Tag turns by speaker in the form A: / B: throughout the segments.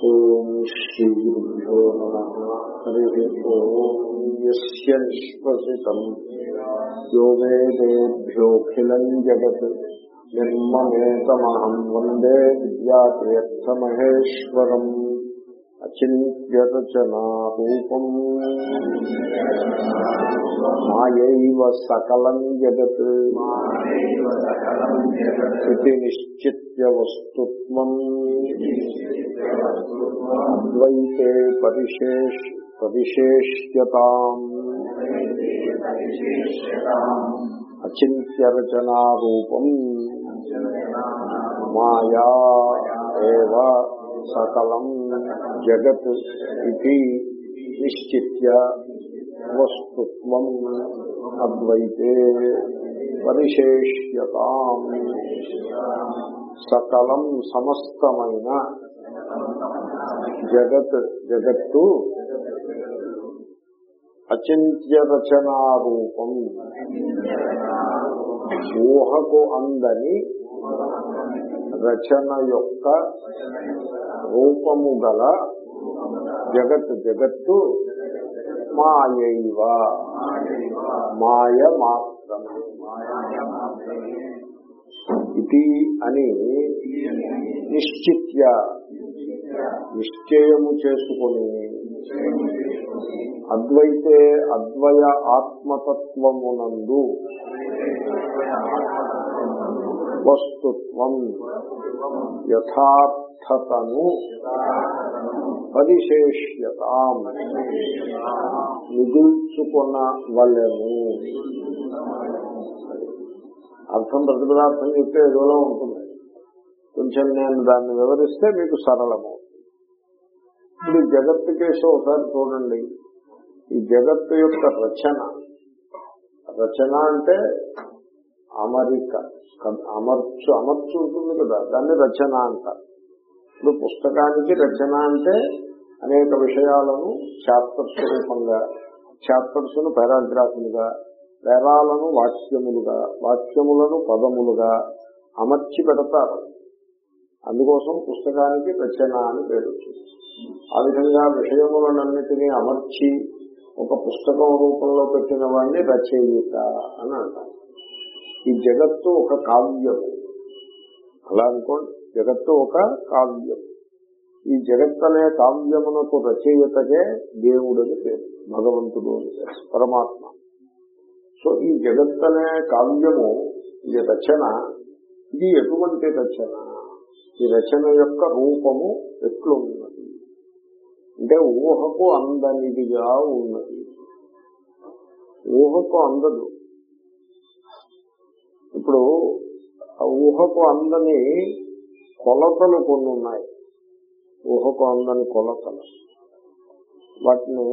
A: ఓం శ్రీ గురుభ్యో నమ హరి ఓం యస్య నిశ్వసితం యో వేదేభ్యోఖిలం జగత్ నిర్మమేతమహం వందే విద్యాతీర్థమహేశ్వరం అచింత్యరచనారూపం మాయైవ సకలం జగత్ ఇది నిశ్చిత్య వస్తుత్వం అద్వైతే పరిశేష్ పరిశేష్యతాం అచింత్యరచనారూపం మాయా ఏవ సకలం జగత్ ఇది నిశ్చిత్య వస్తుత్వం అద్వైతే పరిశేష్యతాం సకలం సమస్తమైన జగత్ జగత్తు అచింత్య రచనారూపం ఊహకు అందని రచన యొక్క రూపము గల జగత్ జగత్తు మాయైవ. మాయ మాత్రమే. ఇది అని నిశ్చిత్య నిశ్చయము చేసుకుని అద్వైతే అద్వయ ఆత్మతత్వమునందు వస్తుత్వం యథార్థతను పరిశేష్యత మిగుల్చుకున్న వలెను అర్థం ప్రతిపదార్థం చెప్తే ఏదోలో ఉంటుంది. కొంచెం నేను దాన్ని వివరిస్తే మీకు సరళము. ఇప్పుడు జగత్తు కేసు ఒకసారి చూడండి. ఈ జగత్తు యొక్క రచన రచన అంటే అమరిక అమర్చు అమర్చు ఉంటుంది కదా దాన్ని రచన అంటారు. ఇప్పుడు పుస్తకానికి రచన అంటే అనేక విషయాలను చాప్టర్స్ రూపంగా చాప్టర్స్ను పారాగ్రాఫ్లుగా పేరాలను వాక్యములుగా వాక్యములను పదములుగా అమర్చి పెడతారు. అందుకోసం పుస్తకానికి రచన అని పేరు వచ్చింది. ఆ విధంగా విషయములన్నిటినీ అమర్చి ఒక పుస్తకం రూపంలో పెట్టిన వాడిని రచయిత అని అంటారు. ఈ జగత్తు ఒక కావ్యము. అలా అనుకోండి జగత్తు ఒక కావ్యం ఈ జగత్ అనే కావ్యమునకు రచయితగే దేవుడని పేరు. భగవంతుడు అని పేరు. పరమాత్మ. సో ఈ జగత్ అనే కావ్యము ఇది రచన ఇది ఎటువంటి రచన? ఈ రచన యొక్క రూపము ఎట్లున్నది? అంటే ఊహకు అందనిదిగా ఉన్నది. ఊహకు అందదు. ఇప్పుడు ఆ ఊహకు అందని కొలతలు కొన్ని ఉన్నాయి ఊహకు అందని కొలతలు. వాటిని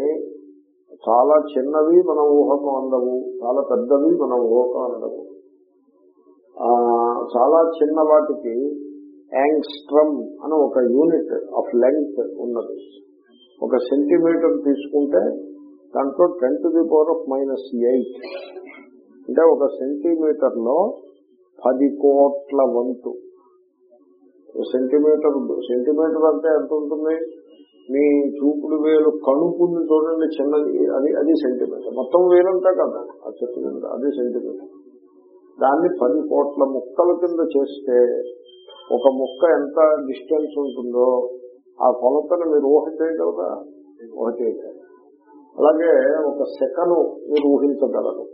A: చాలా చిన్నవి మన ఊహకు అందవు చాలా పెద్దవి మన ఊహకు అందవు. చాలా చిన్న వాటికి యాంగ్స్ట్రమ్ అని ఒక యూనిట్ ఆఫ్ లెంగ్త్ ఉన్నది. ఒక సెంటీమీటర్ తీసుకుంటే దాంట్లో ten to the power of minus eight. అంటే ఒక సెంటీమీటర్లో పది కోట్ల వంతు. సెంటీమీటర్ సెంటీమీటర్ అంటే ఎంత ఉంటుంది? మీ చూపుడు వేలు కణుపుని చూడండి చిన్నది అది అది సెంటీమీటర్ మొత్తం వేలంతా కదా ఆ చెట్టు కింద అది సెంటీమీటర్ దాన్ని పది కోట్ల ముక్కల కింద చేస్తే ఒక ముక్క ఎంత డిస్టెన్స్ ఉంటుందో ఆ కొలతను మీరు ఊహ చేయగలరా? ఊహ చేయగలరు? అలాగే ఒక సెకను మీరు ఊహించగలరు.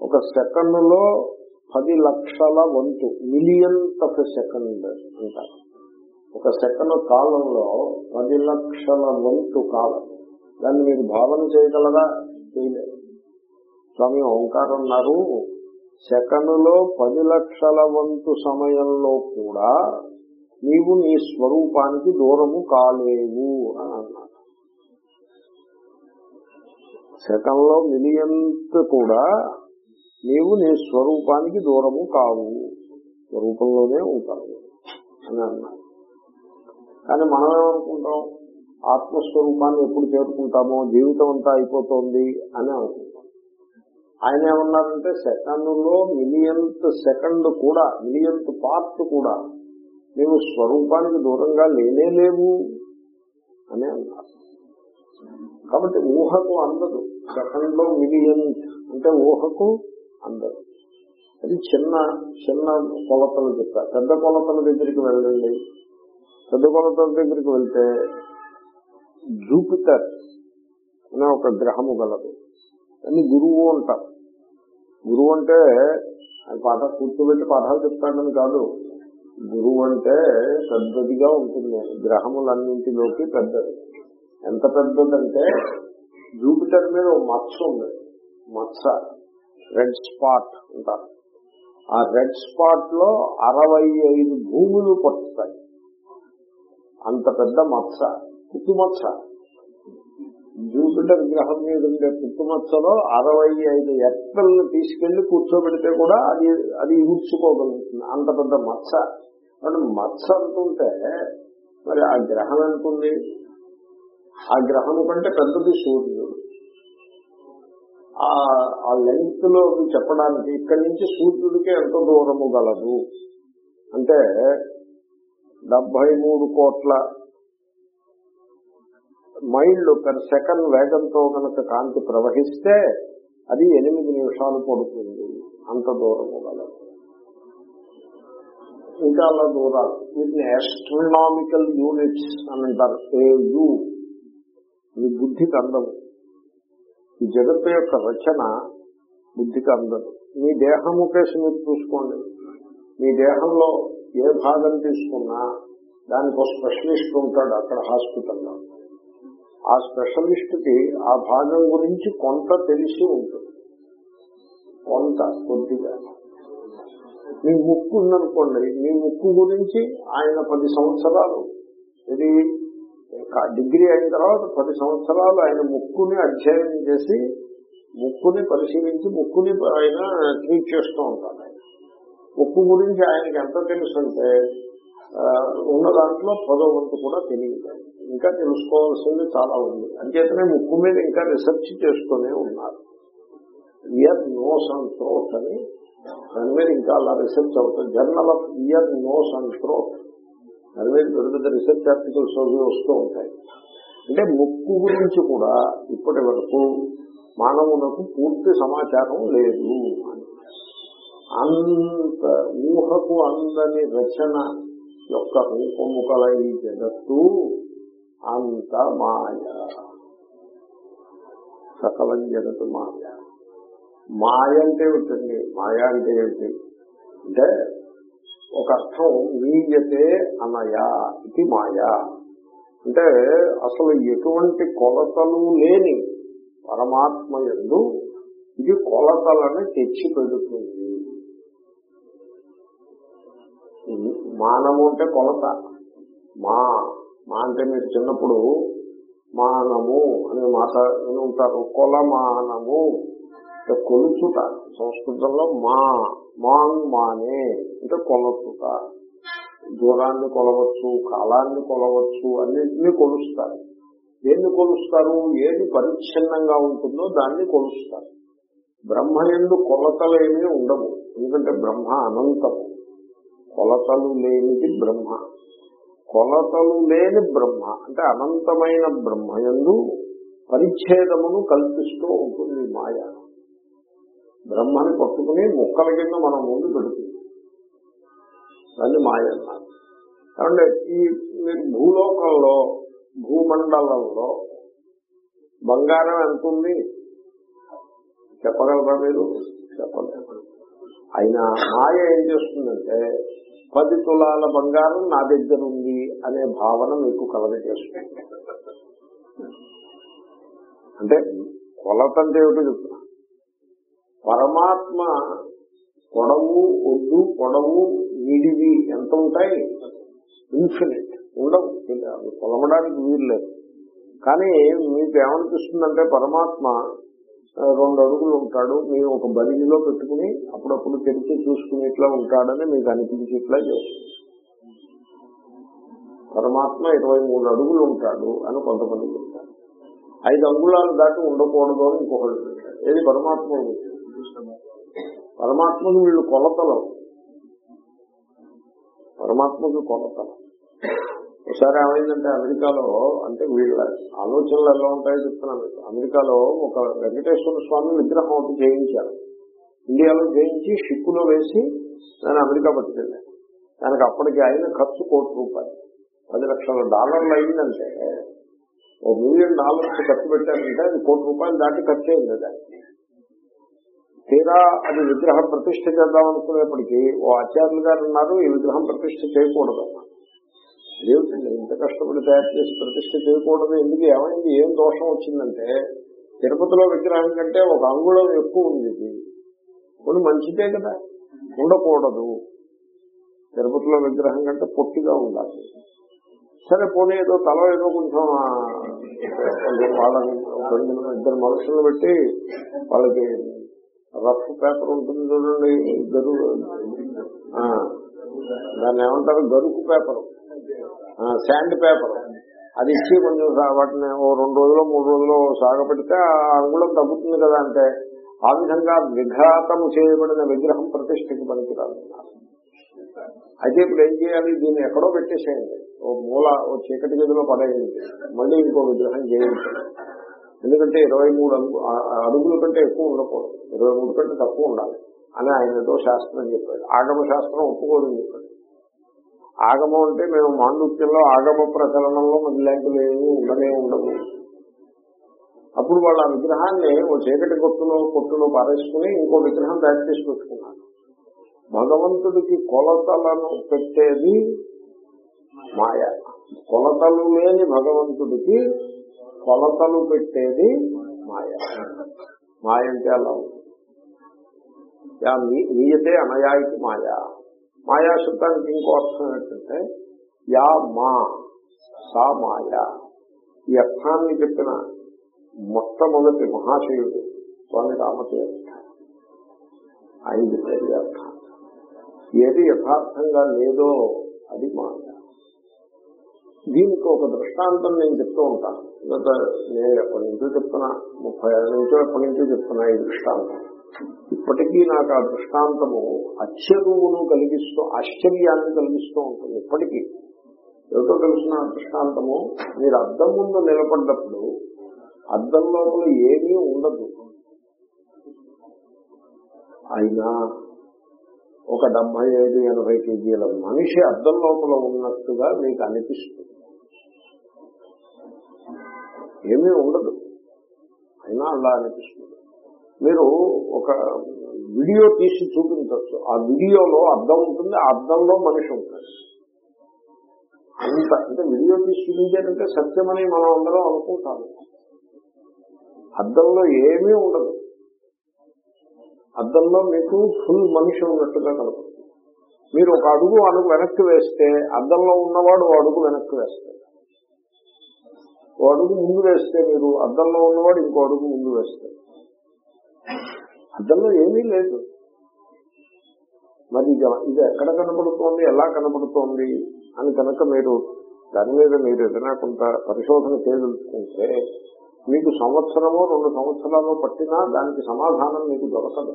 A: ఒక సెకండ్లో పది లక్షల వంతు మిలియన్ ఆఫ్ సెకండ్ అంటారు. ఒక సెకండ్ కాలంలో పది లక్షల వంతు కాలం. దాన్ని మీరు భావన చేయగలరా? చేయలేదు. స్వామి ఓంకారం అన్నారు సెకనులో పది లక్షల వంతు సమయంలో కూడా నీవు నీ స్వరూపానికి దూరము కాలేవు అని అన్నారు. సెకండ్లో మిలియంత్ కూడా నీవు నీ స్వరూపానికి దూరము కావు. స్వరూపంలోనే ఉంటావు అని అన్నారు. కానీ మనం ఏమనుకుంటాం? ఆత్మస్వరూపాన్ని ఎప్పుడు చేరుకుంటామో జీవితం అంతా అయిపోతుంది అని అనుకుంటాం. ఆయన ఏమన్నారంటే సెకండ్లో మిలియంత్ సెకండ్ కూడా మిలియంత్ పార్ట్ కూడా నీవు స్వరూపానికి దూరంగా లేనే లేవు అని అన్నారు. కాబట్టి ఊహకు అందదు. సెకండ్లో అంటే ఊహకు అందదు. అది చిన్న చిన్న కొలతలు చెప్తారు పెద్ద కొలతల దగ్గరికి వెళ్ళండి. పెద్ద కొలతల దగ్గరికి వెళ్తే జూపిటర్ అనే ఒక గ్రహము గలదు. అని గురువు అంటారు. గురువు అంటే ఆయన పాఠ కూర్చోబెట్టి పాఠాలు చెప్తాడని కాదు. గురువు అంటే పెద్దదిగా ఉంటుంది. గ్రహములన్నింటిలోకి పెద్దది. ఎంత పెద్దదంటే జూపిటర్ మీద ఒక మచ్చ ఉంది. మచ్చ రెడ్ స్పాట్ అంటారు. ఆ రెడ్ స్పాట్లో అరవై ఐదు భూములు పట్టుతాయి. అంత పెద్ద మచ్చ పుట్టుమచ్చ జూపిటర్ గ్రహం మీద ఉండే పుట్టుమచ్చలో అరవై ఐదు ఎక్కలను తీసుకెళ్ళి కూర్చోబెడితే కూడా అది అది ఇరుచుకోగలుగుతుంది అంత పెద్ద మచ్చ. అంటే మచ్చ అంటుంటే మరి ఆ గ్రహం ఎంతుంది ఆ గ్రహం కంటే పెద్దది సూర్యుడు. ఆ లెంగ్త్లో చెప్పడానికి ఇక్కడి నుంచి సూర్యుడికి ఎంత దూరము గలదు? అంటే డెబ్బై మూడు కోట్ల మైళ్ళు పెర్ సెకండ్ వేగంతో కనుక కాంతి ప్రవహిస్తే అది ఎనిమిది నిమిషాలు పడుతుంది. అంత దూరము గలదు ఇంకా అలా దూరాలు. వీటిని ఆస్ట్రనామికల్ యూనిట్స్ అని అంటారు. ఏయు ఇది బుద్ధికి అందము ఈ జగత్తు యొక్క రచన బుద్ధికి అందదు మీ దేహము కేసు మీరు చూసుకోండి. మీ దేహంలో ఏ భాగం తీసుకున్నా దానికి ఒక స్పెషలిస్ట్ ఉంటాడు అక్కడ హాస్పిటల్లో. ఆ స్పెషలిస్ట్కి ఆ భాగం గురించి కొంత తెలిసి ఉంటుంది. కొంత కొద్దిగా. మీ ముక్కు ఉందనుకోండి మీ ముక్కు గురించి ఆయన పది సంవత్సరాలు ఇది డిగ్రీ అయిన తర్వాత పది సంవత్సరాలు ఆయన ముక్కుని అధ్యయనం చేసి ముక్కుని పరిశీలించి ముక్కుని ఆయన ట్రీట్ చేస్తూ ఉంటారు ఉప్పు ముక్కు గురించి ఆయనకి ఎంత తెలుసు అంటే ఉన్న దాంట్లో పదో వంతు కూడా తెలియదు. ఇంకా తెలుసుకోవాల్సింది చాలా ఉంది. అంచేతనే ముక్కు మీద ఇంకా రీసెర్చ్ చేస్తూనే ఉన్నారు. ఇయర్ నోస్ అండ్ థ్రోట్ అని దాని మీద ఇంకా అలా రీసెర్చ్ అవుతుంది. Journal of ear nose and throat దాని మీద పెద్ద పెద్ద రీసెర్చ్ ఆర్టికల్స్ అవి వస్తూ ఉంటాయి. అంటే ముక్కు గురించి కూడా ఇప్పటి వరకు మానవులకు పూర్తి సమాచారం లేదు. అంత ఊహకు అందని రచన యొక్క రూపము కల ఈ జగత్తు అంత మాయ. సకలం జగత్తు మాయ. మాయ అంటే ఉంటుంది మాయ అంటే ఏంటి అంటే ఒక అర్థం మీయతే అనయా ఇది మాయా. అంటే అసలు ఎటువంటి కొలతలు లేని పరమాత్మ ఎందు ఇది కొలతలని తెచ్చి పెడుతుంది మానము అంటే కొలత. మా మా అంటే మీరు చిన్నప్పుడు మానము అనే మాట విని ఉంటారు. కొలమానము కొలుచుట. సంస్కృతంలో మా మాంగ్ మానే అంటే కొలచుట. దూరాన్ని కొలవచ్చు కాలాన్ని కొలవచ్చు అన్నింటినీ కొలుస్తారు. దేన్ని కొలుస్తారు? ఏది పరిచ్ఛిన్నంగా ఉంటుందో దాన్ని కొలుస్తారు. బ్రహ్మ ఎందు కొలతలేమీ ఉండవు. ఎందుకంటే బ్రహ్మ అనంతము. కొలతలు లేనిది బ్రహ్మ. కొలతలు లేని బ్రహ్మ అంటే అనంతమైన బ్రహ్మయందు పరిచ్ఛేదమును కల్పిస్తూ ఉంటుంది మాయ. బ్రహ్మని పట్టుకుని మొక్కల కింద మన ముందు పెడుతుంది. దాన్ని మాయ అన్నారు కాబట్టి ఈ మీరు భూలోకంలో భూమండలంలో బంగారం ఎంత ఉంది? చెప్పగలరా మీరు? చెప్పలేదు అయినా మాయ ఏం చేస్తుందంటే పది తులాల బంగారం నా దగ్గర ఉంది అనే భావన మీకు కలగజేస్తుంది. అంటే కొలత అంటే ఏమిటో చెప్తున్నా. పరమాత్మ పొడవు ఒడ్డు పొడవు నిడివి ఎంత ఉంటాయి? ఇన్ఫినిట్. ఉండవు. కొలవడానికి వీలు లేదు. కానీ మీకు ఏమనిపిస్తుందంటే పరమాత్మ రెండు అడుగులు ఉంటాడు. మీరు ఒక బరిలో పెట్టుకుని అప్పుడప్పుడు తెరిచి చూసుకునేట్లా ఉంటాడని మీకు అనిపించేట్లా చేస్తుంది. పరమాత్మ ఇరవై మూడు అడుగులు ఉంటాడు అని కొంతమంది చెప్తారు. ఐదు అంగుళాలు దాటి ఉండకూడదు అని ఇంకొకళ్ళు పెట్టారు ఏది? పరమాత్మ పరమాత్మకు వీళ్ళు కొలతలు. పరమాత్మకు కొలతలు. ఒకసారి ఏమైందంటే అమెరికాలో అంటే వీళ్ళ ఆలోచనలు ఎలా ఉంటాయో చెప్తున్నాను. అమెరికాలో ఒక వెంకటేశ్వర స్వామి విగ్రహం ఒకటి చేయించారు. ఇండియాలో చేయించి షిప్పులో వేసి దాన్ని అమెరికా పట్టుకెళ్ళాను దానికి అప్పటికి అయిన ఖర్చు కోటి రూపాయలు. పది లక్షల డాలర్లు అయిందంటే ఓ మిలియన్ డాలర్స్ ఖర్చు పెట్టారంటే అది కోటి రూపాయలు దాటి ఖర్చు అయింది దానికి. తీరా అది విగ్రహం ప్రతిష్ట చేద్దాం అనుకునేప్పటికీ ఓ ఆచార్యులు గారు ఉన్నారు ఈ విగ్రహం ప్రతిష్ట చేయకూడదు ఏమిటండి ఇంత కష్టపడి తయారు చేసి ప్రతిష్ట చేయకూడదు. ఎందుకు? ఏమైంది? ఏం దోషం వచ్చిందంటే తిరుపతిలో విగ్రహం కంటే ఒక అంగుళం ఎక్కువ ఉంది ఇది. కొన్ని మంచిదే కదా. ఉండకూడదు. తిరుపతిలో విగ్రహం కంటే పొట్టిగా ఉండాలి. సరే పోనీ ఏదో తల ఏదో కొంచెం వాళ్ళని ఇద్దరు మనుషులను పెట్టి వాళ్ళకి రఫ్ పేపర్ ఉంటుంది చూడండి గరు దాన్ని ఏమంటారు? గరుకు పేపర్. శాండ్ పేపర్ అది ఇచ్చి కొంచెం వాటిని ఓ రెండు రోజులు మూడు రోజులు సాగపెడితే ఆ అంగుళం తగ్గుతుంది కదా అంటే ఆ విధంగా విఘాతము చేయబడిన విగ్రహం ప్రతిష్టకి పనికిరాదు. అయితే ఇప్పుడు ఏం చేయాలి? దీన్ని ఎక్కడో పెట్టేసేయండి. ఓ మూల ఓ చీకటి గదిలో పడేయండి. మళ్ళీ ఇంకో విగ్రహం చేయించండి ఎందుకంటే ఇరవై మూడు అడుగుల కంటే ఎక్కువ ఉండకూడదు. ఇరవై మూడు కంటే తక్కువ ఉండాలి. అని ఆయనతో శాస్త్రం చెప్పాడు. ఆగమ శాస్త్రం ఒప్పుకోదని చెప్పాడు. ఆగమం అంటే మేము మాండుక్యంలో ఆగమ ప్రచలనంలో మరి ఇలాంటివి ఏమీ ఉండనే ఉండవు. అప్పుడు వాళ్ళ విగ్రహాన్ని ఓ చీకటి కొట్టులో కొట్టులో పారేసుకుని ఇంకో విగ్రహం తయారు చేసి పెట్టుకున్నారు. భగవంతుడికి కొలతలను పెట్టేది మాయ. కొలతలు లేని భగవంతుడికి కొలతలు పెట్టేది మాయ. మాయ అంటే అలా ఉంది. నీయతే అనయాయికి మాయా. మాయా శబ్దానికి ఇంకో అర్థం ఏంటంటే యా మా సా మాయా ఈ అర్థాన్ని చెప్పిన మొట్టమొదటి మహాశయుడు స్వామి రామతీర్థ ఆయన చెప్పేది ఈ అర్థం ఏది యథార్థంగా లేదో అది మాయ దీనికి ఒక దృష్టాంతం నేను చెప్తూ ఉంటాను గత నేను ఎప్పటి నుంచో చెప్తున్నా ముప్పై ఏళ్ళ నుంచో ఎప్పటి నుంచో చెప్తున్నా ఈ దృష్టాంతం ఇప్పటికీ నాకు ఆ దృష్టాంతము అచ్చరువును కలిగిస్తూ ఆశ్చర్యాన్ని కలిగిస్తూ ఉంటుంది ఇప్పటికీ. ఏమిటో తెలిసిన దృష్టాంతము మీరు అద్దం ముందు నిలబడ్డప్పుడు అద్దం లోపల ఏమీ ఉండదు. అయినా ఒక డెబ్బై ఐదు ఎనభై కేజీల మనిషి అద్దం లోపల ఉన్నట్టుగా మీకు అనిపిస్తుంది. ఏమీ ఉండదు. అయినా అలా అనిపిస్తుంది. మీరు ఒక వీడియో తీసి చూపించవచ్చు. ఆ వీడియోలో అద్దం ఉంటుంది ఆ అద్దంలో మనిషి ఉంటుంది అంత అంటే వీడియో తీసి చూపించారంటే సత్యమని మనం అందరం అనుకుంటాము. అద్దంలో ఏమీ ఉండదు. అద్దంలో మీకు ఫుల్ మనిషి ఉన్నట్టుగా కనపడుతుంది. మీరు ఒక అడుగు అడుగు వెనక్కి వేస్తే అద్దంలో ఉన్నవాడు అడుగు వెనక్కి వేస్తాడు. ఓ అడుగు ముందు వేస్తే మీరు అద్దంలో ఉన్నవాడు ఇంకో అడుగు ముందు వేస్తాడు. అద్దంలో ఏమీ లేదు. మరి ఇది ఎక్కడ కనబడుతోంది ఎలా కనబడుతోంది అని కనుక మీరు దాని మీద మీరు ఏదైనా కొంత పరిశోధన చేయదలుచుకుంటే మీకు సంవత్సరమో రెండు సంవత్సరాలు పట్టినా దానికి సమాధానం మీకు దొరకదు.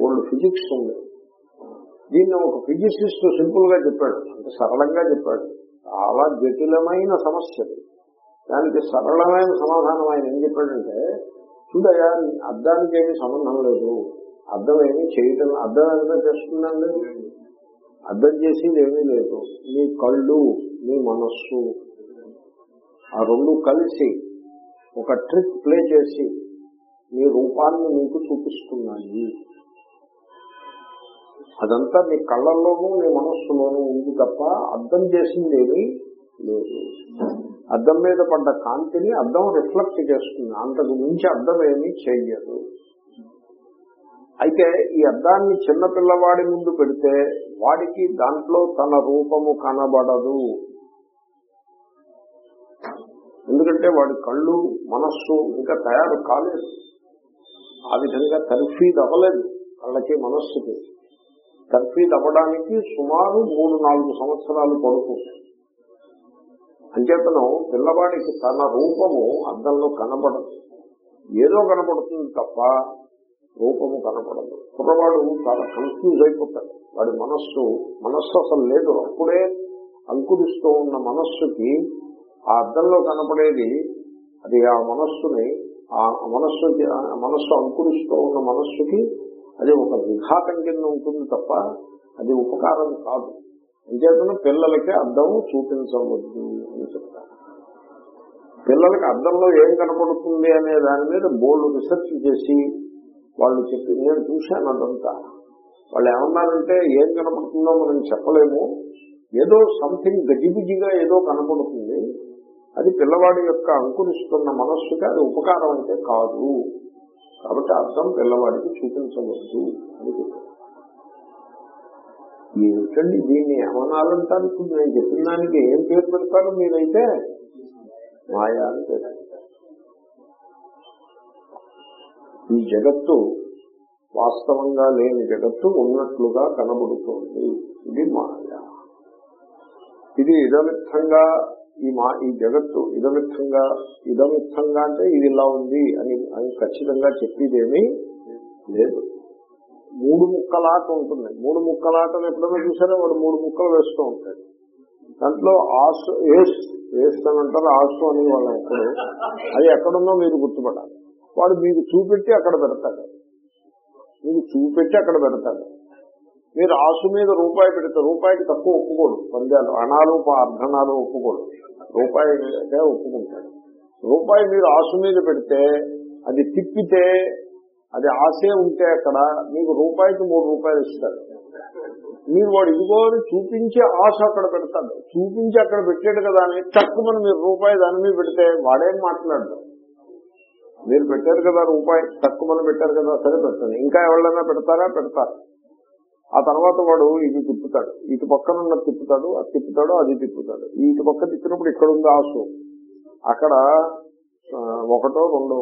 A: బోల్డ్ ఫిజిక్స్ ఉంది. దీన్ని ఒక ఫిజిసిస్ట్ సింపుల్గా చెప్పాడు అంటే సరళంగా చెప్పాడు. చాలా జటిలమైన సమస్య దానికి సరళమైన సమాధానం ఆయన ఏం చెప్పాడంటే చూడయా అద్దానికి ఏమీ సంబంధం లేదు. అర్థం ఏమీ చేయటం అర్థం ఎంత చేస్తుందండి? అర్థం చేసేది ఏమీ లేదు. మీ కళ్ళు మీ మనస్సు. ఆ రెండు కలిసి ఒక ట్రిక్ ప్లే చేసి మీ రూపాన్ని మీకు చూపిస్తున్నాయి. అదంతా మీ కళ్ళల్లోనూ మీ మనస్సులోనూ ఉంది తప్ప అర్థం చేసింది ఏమీ లేదు. అద్దం మీద పడ్డ కాంతిని అద్దం రిఫ్లెక్ట్ చేస్తుంది. అంతకు మించి అద్దం ఏమీ చెయ్యదు. అయితే ఈ అద్దాన్ని చిన్నపిల్లవాడి ముందు పెడితే వాడికి దాంట్లో తన రూపము కనబడదు. ఎందుకంటే వాడి కళ్ళు మనస్సు ఇంకా తయారు కాలేదు. ఆ విధంగా తర్ఫీద్ అవ్వలేదు కళ్ళకి మనస్సుకి. తర్ఫీద్ అవ్వడానికి సుమారు మూడు నాలుగు సంవత్సరాలు పడుతుంది. అంచేతను పిల్లవాడికి తన రూపము అద్దంలో కనబడదు. ఏదో కనపడుతుంది తప్ప రూపము కనపడదు కుర్రవాడు చాలా కన్ఫ్యూజ్ అయిపోతాడు. వాడి మనస్సు మనస్సు అసలు లేదు. అప్పుడే అంకురిస్తూ ఉన్న మనస్సుకి ఆ అద్దంలో కనపడేది అది ఆ మనస్సుని ఆ మనస్సు ఆ మనస్సు అంకురిస్తూ ఉన్న మనస్సుకి అది ఒక విఘాతం కింద ఉంటుంది తప్ప అది ఉపకారం కాదు. అంచేతను పిల్లలకి అద్దం చూపించవద్దు. పిల్లలకి అద్దంలో ఏం కనపడుతుంది అనే దాని మీద బోర్డు రీసెర్చ్ చేసి వాళ్ళు చెప్పి నేను చూశాను అదంతా. వాళ్ళు ఏమన్నారంటే ఏం కనపడుతుందో మనం చెప్పలేము. ఏదో సంథింగ్ గజిబిజిగా ఏదో కనపడుతుంది. అది పిల్లవాడి యొక్క అంకురిస్తున్న మనస్సుకి అది ఉపకారం అంటే కాదు. కాబట్టి అర్థం పిల్లవాడికి చూపించవద్దు. అని చెప్పారు. ఏమిటండి దీన్ని ఏమనాలంటారు? ఇప్పుడు నేను చెప్పిన దానికి ఏం పేరు పెడతారు మీరైతే? మాయా అని పేరు ఈ జగత్తు వాస్తవంగా లేని జగత్తు ఉన్నట్లుగా కనబడుతోంది. ఇది మాయ. ఇది ఇదమిత్తంగా ఈ మా ఈ జగత్తు ఇదమిత్తంగా ఇదమిత్తంగా అంటే ఇది ఇలా ఉంది అని అని ఖచ్చితంగా చెప్పేదేమీ లేదు. మూడు ముక్కలాట ఉంటుంది. మూడు ముక్కలాటను ఎప్పుడైనా చూసారో? వాడు మూడు ముక్కలు వేస్తూ ఉంటాడు దాంట్లో ఆసు ఏస్ ఏస్ అని అంటారు ఆసు అని వాళ్ళు ఎప్పుడు అది ఎక్కడుందో మీరు గుర్తుపడాలి. వాడు మీకు చూపెట్టి అక్కడ పెడతాడు. మీకు చూపెట్టి అక్కడ పెడతాడు. మీరు ఆసు మీద రూపాయి పెడితే రూపాయికి తక్కువ ఒప్పుకోడు. పందాలు అణాలు అర్ధనాలు ఒప్పుకోడు. రూపాయి ఒప్పుకుంటాడు. రూపాయి మీరు ఆసు మీద పెడితే అది తిప్పితే అది ఆశే ఉంటే అక్కడ మీకు రూపాయికి మూడు రూపాయలు ఇస్తారు. మీరు వాడు ఇదిగో అని చూపించి ఆశ అక్కడ పెడతాడు. చూపించి అక్కడ పెట్టాడు కదా అని తక్కువని మీరు రూపాయి దాని మీద పెడితే వాడేం మాట్లాడదు మీరు పెట్టారు కదా రూపాయి తక్కువని పెట్టారు కదా సరే పెట్టండి ఇంకా ఎవరైనా పెడతారా? పెడతారు ఆ తర్వాత వాడు ఇది తిప్పుతాడు. ఇటు పక్కన ఉన్న తిప్పుతాడు అది తిప్పుతాడు అది తిప్పుతాడు. ఇటు పక్క తిప్పినప్పుడు ఇక్కడ ఉంది ఆశ. అక్కడ ఒకటో రెండో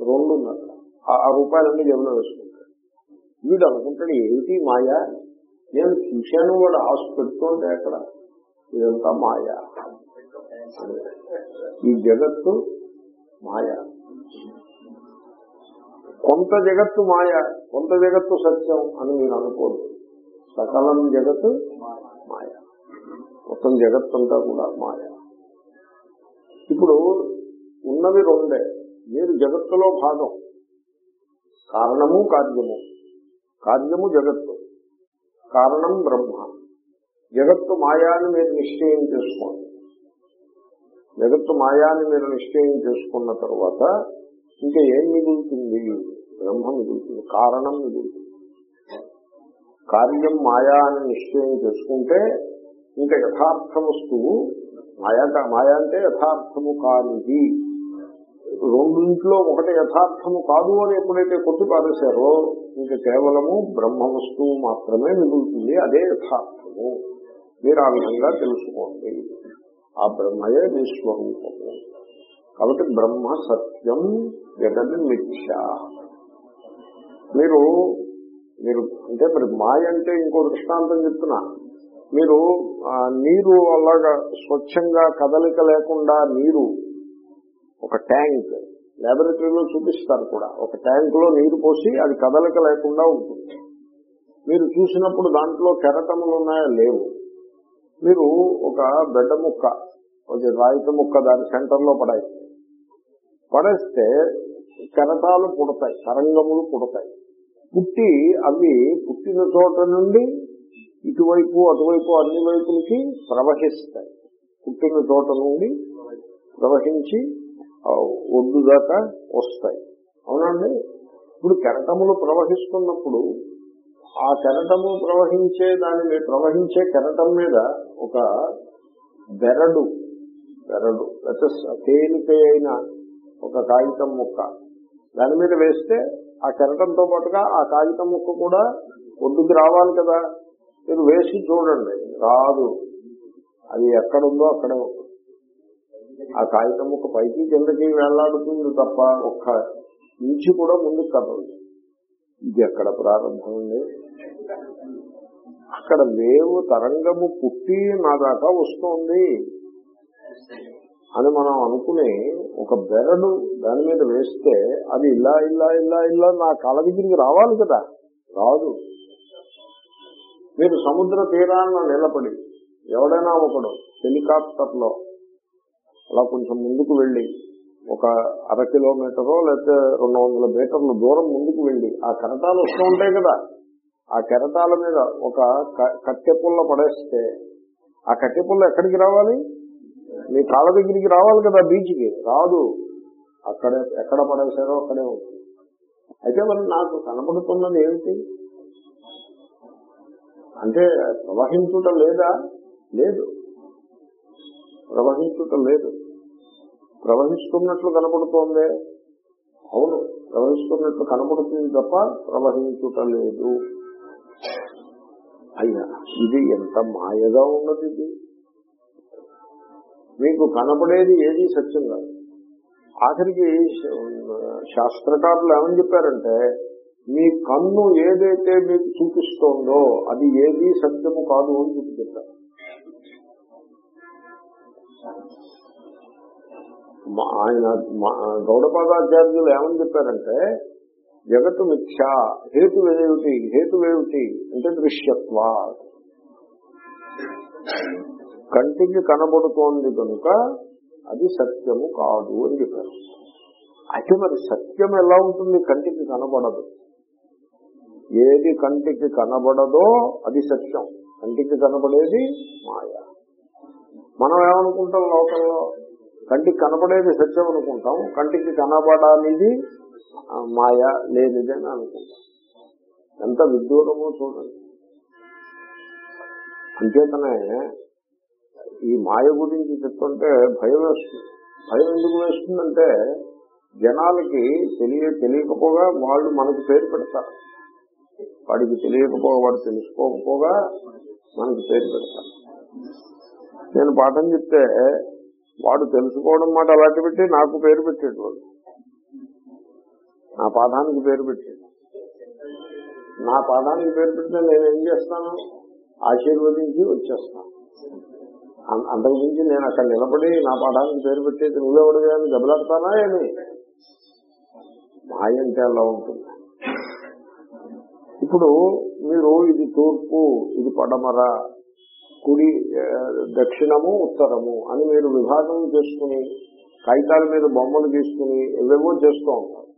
A: రెండు ఉన్నారు ఆ- రూపాయలన్నీ జేబులో వేసుకుంటాడు. వీడు అనుకుంటాడు ఏమిటి మాయా? నేను చూశాను వాడు ఆశ పెడుతుంటే అక్కడ. ఇదంతా మాయా. ఈ జగత్తు మాయ. కొంత జగత్తు మాయ కొంత జగత్తు సత్యం అని మీరు అనుకోదు సకలం జగత్తు మాయ. మొత్తం జగత్తంతా కూడా మాయ. ఇప్పుడు ఉన్నవి రెండే. మీరు జగత్తులో భాగం. కారణము కార్యము. కార్యము జగత్తు. కారణం బ్రహ్మ. జగత్తు మాయాన్ని మీరు నిశ్చయం చేసుకోండి. జగత్తు మాయాని మీరు నిశ్చయం చేసుకున్న తర్వాత ఇంకా ఏం మిగులుతుంది? బ్రహ్మ మిగులుతుంది. కారణం మిగులుతుంది. కార్యం మాయా అని నిశ్చయం చేసుకుంటే ఇంకా యథార్థ వస్తువు మాయా మాయా అంటే యథార్థము కానిది. రెండింట్లో ఒకటి యథార్థము కాదు అని ఎప్పుడైతే కొట్టి పారేశారో ఇంకా కేవలము బ్రహ్మ వస్తువు మాత్రమే మిగులుతుంది అదే యథార్థము. మీరు ఆ విధంగా తెలుసుకోండి. ఆ బ్రహ్మయే మీ స్వరూపము. కాబట్టి బ్రహ్మ సత్యం జగన్ మిథ్య మీరు మీరు అంటే మరి మాయ అంటే ఇంకో దృష్టాంతం చెప్తున్నా. మీరు ఆ, నీరు అలాగా స్వచ్ఛంగా కదలిక లేకుండా నీరు ఒక ట్యాంక్ లాబొరేటరీలో చూపిస్తారు కూడా. ఒక ట్యాంక్లో నీరు పోసి అది కదలిక లేకుండా ఉంటుంది. మీరు చూసినప్పుడు దాంట్లో కెరటములు ఉన్నాయా? లేవు. మీరు ఒక బెడ్డ ముక్క కొంచెం రాయిత ముక్క దాని సెంటర్లో పడాయి. పడేస్తే కెరటాలు పుడతాయి తరంగములు పుడతాయి. పుట్టి అవి పుట్టిన చోట నుండి ఇటువైపు అటువైపు అన్ని వైపులకి ప్రవహిస్తాయి. పుట్టిన చోట నుండి ప్రవహించి ఒడ్డు దాకా వస్తాయి. అవునండి ఇప్పుడు కెరటములు ప్రవహిస్తున్నప్పుడు ఆ కెరటము ప్రవహించే దాని ప్రవహించే కెరటం మీద ఒక బెరడు బెరడు లేకపోతే తేలిక అయిన ఒక కాగితం ముక్క. దాని మీద వేస్తే ఆ కెరటంతో పాటుగా ఆ కాగితం ముక్క కూడా ఒడ్డుకి రావాలి కదా. మీరు వేసి చూడండి. రాదు. అది ఎక్కడుందో అక్కడే ఉంటుంది. ఆ కాగితం ముక్క పైకి కిందకి వేళ్ళాడుతుంది తప్ప ఒక్క ఇంచి కూడా ముందుకు కదలదు ఇది ఎక్కడ ప్రారంభమండి అక్కడ వేవు తరంగము పుట్టి నా దాకా వస్తోంది అని మనం అనుకుని ఒక బెరడు దాని మీద వేస్తే అది ఇలా ఇలా ఇలా ఇలా నా కళ దగ్గరికి రావాలి కదా? రాదు. మీరు సముద్ర తీరాన నిలబడి ఎవడైనా ఒకడు హెలికాప్టర్లో అలా కొంచెం ముందుకు వెళ్ళి ఒక అర కిలోమీటరో లేకపోతే రెండు వందల మీటర్ల దూరం ముందుకు వెళ్ళి ఆ కెరటాలు వస్తూ ఉంటాయి కదా ఆ కెరటాల మీద ఒక క- కట్టె పుల్ల పడేస్తే ఆ కట్టెపుల్ల ఎక్కడికి రావాలి? మీ కాళ్ళ దగ్గరికి రావాలి కదా బీచ్కి? రాదు. అక్కడే ఎక్కడ పడేసారో అక్కడే ఉంటుంది. అయితే మరి నాకు కనపడుతున్నది ఏమిటి? అంటే ప్రవహించుట లేదా? లేదు. ప్రవహించుట లేదు. ప్రవహిస్తున్నట్లు కనపడుతోందే అవును ప్రవహిస్తున్నట్లు కనబడుతుంది తప్ప ప్రవహించుట లేదు. అయ్యా ఇది ఎంత మాయగా ఉన్నది ఇది? మీకు కనపడేది ఏది సత్యం కాదు. ఆఖరికి శాస్త్రకారులు ఏమని చెప్పారంటే మీ కన్ను ఏదైతే మీకు చూపిస్తోందో అది ఏది సత్యము కాదు అని చెప్పి చెప్పారు. ఆయన గౌడపాదాచార్యులు ఏమని చెప్పారంటే జగత్తు మిథ్యా హేతు ఏమిటి హేతు ఏమిటి అంటే దృశ్యత్వ. కంటికి కనబడుతోంది కనుక అది సత్యము కాదు అని చెప్పారు. అయితే మరి సత్యం ఎలా ఉంటుంది? కంటికి కనబడదు. ఏది కంటికి కనబడదో అది సత్యం. కంటికి కనబడేది మాయ. మనం ఏమనుకుంటాం లోకంలో? కంటికి కనపడేది సత్యం అనుకుంటాం. కంటికి కనబడాలిది మాయ లేనిది అని అనుకుంటాం. ఎంత విదూరమో చూడండి. అంచేతనే ఈ మాయ గురించి చెప్తుంటే భయం వేస్తుంది. భయం ఎందుకు వేస్తుందంటే జనాలకి తెలియ తెలియకపోగా వాళ్ళు మనకు పేరు పెడతారు. వాడికి తెలియకపోగా వాడు తెలుసుకోకపోగా మనకు పేరు పెడతారు. నేను పాఠం చెప్తే వాడు తెలుసుకోవడం మాట అలాంటి పెట్టి నాకు పేరు పెట్టాడు వాడు. నా పాఠానికి పేరు పెట్టేది నా పాఠానికి పేరు పెడితే నేను ఏం చేస్తాను? ఆశీర్వదించి వచ్చేస్తాను. అం- అంతకు మించి నేను అక్కడ నిలబడి నా పాఠానికి పేరు పెట్టేది నువ్వెవడివి అని దెబ్బలాడతానా ఏమి? మాయ అంటే అలా ఉంటుంది. ఇప్పుడు మీరు ఇది తూర్పు ఇది పడమర కుడి దక్షిణము ఉత్తరము అని మీరు విభాగం చేసుకుని కాగితాల మీద బొమ్మలు తీసుకుని ఎవేవో చేస్తూ ఉంటారు.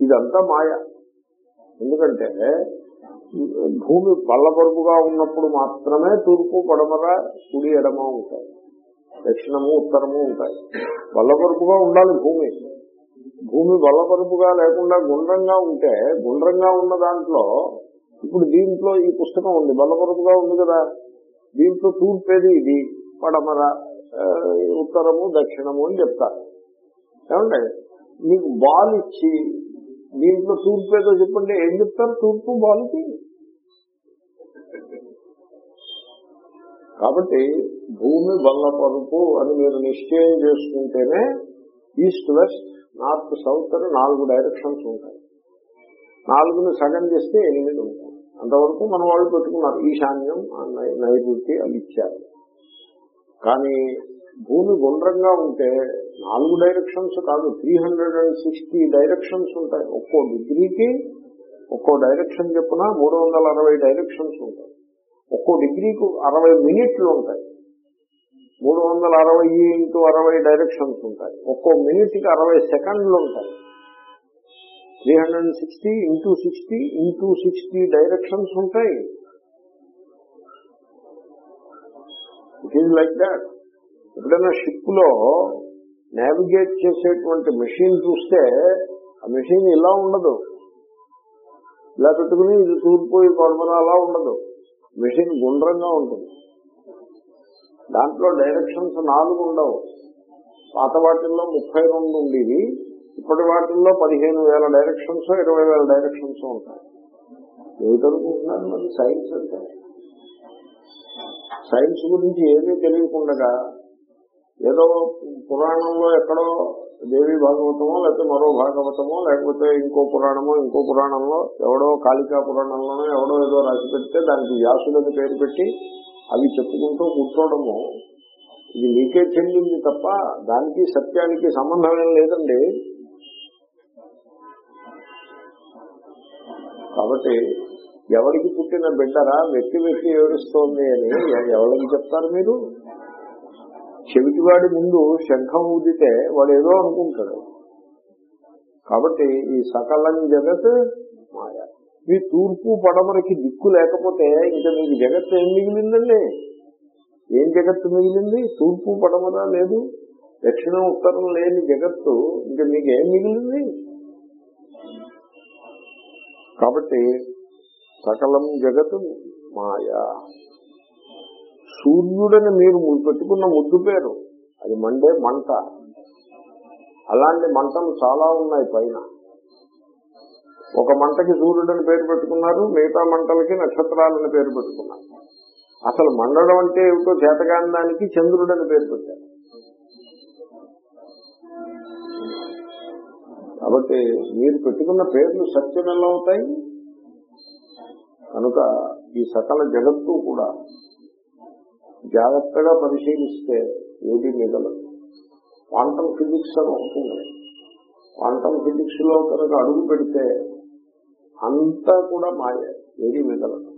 A: ఇదంతా మాయ. ఎందుకంటే భూమి పల్లపరుపుగా ఉన్నప్పుడు మాత్రమే తూర్పు పడమర కుడి ఎడమ ఉంటాయి. దక్షిణము ఉత్తరము ఉంటాయి. బల్లపరుపుగా ఉండాలి భూమి. భూమి బల్లపరుపుగా లేకుండా గుండ్రంగా ఉంటే గుండ్రంగా ఉన్న దాంట్లో ఇప్పుడు దీంట్లో ఈ పుస్తకం ఉంది బల్లపరుపుగా ఉంది కదా. దీంట్లో తూర్పేది ఇది పడమర ఉత్తరము దక్షిణము అని చెప్తారు. ఏమంటే మీకు బాల్ ఇచ్చి దీంట్లో తూర్పు ఏదో చెప్పండి ఏం చెప్తారు? తూర్పు బాల్కి. కాబట్టి భూమి బల్లపరుపు అని మీరు నిశ్చయం చేసుకుంటేనే ఈస్ట్ వెస్ట్ నార్త్ సౌత్ అని నాలుగు డైరెక్షన్స్ ఉంటాయి. నాలుగుని సగం చేస్తే ఎనిమిది ఉంటాయి. అంతవరకు మన వాళ్ళు పెట్టుకున్నారు. ఈశాన్యం నైరుతి అవి ఇచ్చారు. కానీ భూమి గుండ్రంగా ఉంటే నాలుగు డైరెక్షన్స్ కాదు three hundred and sixty directions ఉంటాయి. ఒక్కో డిగ్రీకి ఒక్కో డైరెక్షన్ చెప్పున మూడు వందల అరవై డైరెక్షన్స్ ఉంటాయి. ఒక్కో డిగ్రీకి అరవై మినిట్లు ఉంటాయి. మూడు వందల అరవై ఇంటూ అరవై డైరెక్షన్స్ ఉంటాయి. ఒక్కో మినిట్కి అరవై సెకండ్లు ఉంటాయి. Three hundred sixty into sixty into sixty directions ఉంటాయి. ఇట్ ఈజ్ లైక్ దాట్ ఎప్పుడైనా షిప్లో నావిగేట్ చేసేటువంటి మెషిన్ చూస్తే ఆ మెషిన్ ఇలా ఉండదు. ఇలా పెట్టుకుని ఇది తూర్పు ఇది అలా ఉండదు. మెషిన్ గుండ్రంగా ఉంటుంది. దాంట్లో డైరెక్షన్స్ నాలుగు ఉండవు. పాత వాటిల్లో ముప్పై రెండు ఉండేవి. ఇప్పటి వాటిల్లో పదిహేను వేల డైరెక్షన్స్ ఇరవై వేల డైరెక్షన్స్ ఉంటాయి. ఏమిటనుకుంటున్నారు మరి? సైన్స్ అంటే? సైన్స్ గురించి ఏమీ తెలియకుండా ఏదో పురాణంలో ఎక్కడో దేవి భాగవతమో లేకపోతే మరో భాగవతమో లేకపోతే ఇంకో పురాణమో ఇంకో పురాణంలో ఎవడో కాళికా పురాణంలోనో ఎవడో ఏదో రాసి పెడితే దానికి వ్యాసులని పేరు పెట్టి అవి చెప్పుకుంటూ కూర్చోవడము ఇది మీకే చెందింది తప్ప దానికి సత్యానికి సంబంధం ఏం లేదండి. కాబట్టి ఎవరికి పుట్టిన బిడ్డరా వెక్కి వెక్కి ఏడుస్తోంది అని ఎవరికి చెప్తారు మీరు? చెవిటివాడి ముందు శంఖం ఊదితే వాడు ఏదో అనుకుంటాడు. కాబట్టి ఈ సకలం జగత్ మాయ. మీ తూర్పు పడమరకి దిక్కు లేకపోతే ఇంకా మీకు జగత్తు ఏం మిగిలిందండి? ఏం జగత్తు మిగిలింది? తూర్పు పడమర లేదు దక్షిణం ఉత్తరం లేని జగత్తు ఇంకా మీకు ఏం మిగిలింది? కాబట్టి సకలం జగత్ మాయా. సూర్యుడని మీరు పెట్టుకున్న ముద్దు పేరు అది మండే మంట. అలాంటి మంటలు చాలా ఉన్నాయి పైన. ఒక మంటకి సూర్యుడని పేరు పెట్టుకున్నారు మిగతా మంటలకి నక్షత్రాలని పేరు పెట్టుకున్నారు. అసలు మండడం అంటే ఏమిటో చేతగాని దానికి చంద్రుడని పేరు పెట్టారు. కాబట్టి మీరు పెట్టుకున్న పేర్లు సత్యం ఎలా అవుతాయి కనుక ఈ సకల జగత్తు కూడా జాగ్రత్తగా పరిశీలిస్తే ఏది మిగలదు. క్వాంటమ్ ఫిజిక్స్ అని ఉంటుంది క్వాంటమ్ ఫిజిక్స్లో కనుక అడుగు పెడితే అంతా కూడా మాయ ఏది మిగలదు.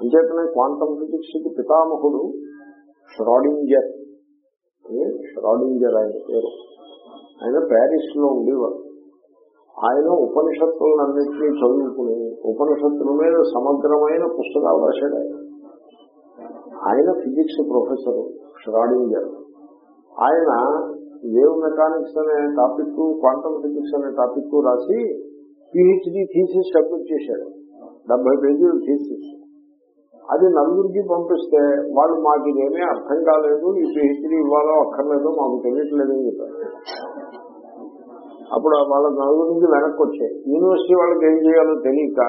A: అంచేతనే క్వాంటమ్ ఫిజిక్స్కి పితామహుడు ష్రాడింజర్. అని ష్రాడింజర్ ఆయన పేరు. ఆయన ప్యారిస్లో ఉండేవాడు ఆయన ఉపనిషత్తులన్నింటినీ చదువుకుని ఉపనిషత్తుల మీద సమగ్రమైన పుస్తకాలు రాశాడు ఆయన. ఆయన ఫిజిక్స్ ప్రొఫెసర్ ష్రాడింజర్. ఆయన వేవ్ మెకానిక్స్ అనే టాపిక్ క్వాంటమ్ ఫిజిక్స్ అనే టాపిక్ రాసి పిహెచ్డి థీసిస్ సబ్మిట్ చేశాడు. డెబ్బై పేజీలు థీసిస్. అది నలుగురికి పంపిస్తే వాళ్ళు మాకు ఇదేమీ అర్థం కాలేదు ఈ పిహెచ్డి ఇవ్వాలో అక్కర్లేదు మాకు తెలియట్లేదని చెప్పారు. అప్పుడు వాళ్ళ నలుగురు నుంచి వెనక్కి వచ్చాయి. యూనివర్సిటీ వాళ్ళకి ఏం చేయాలో తెలియక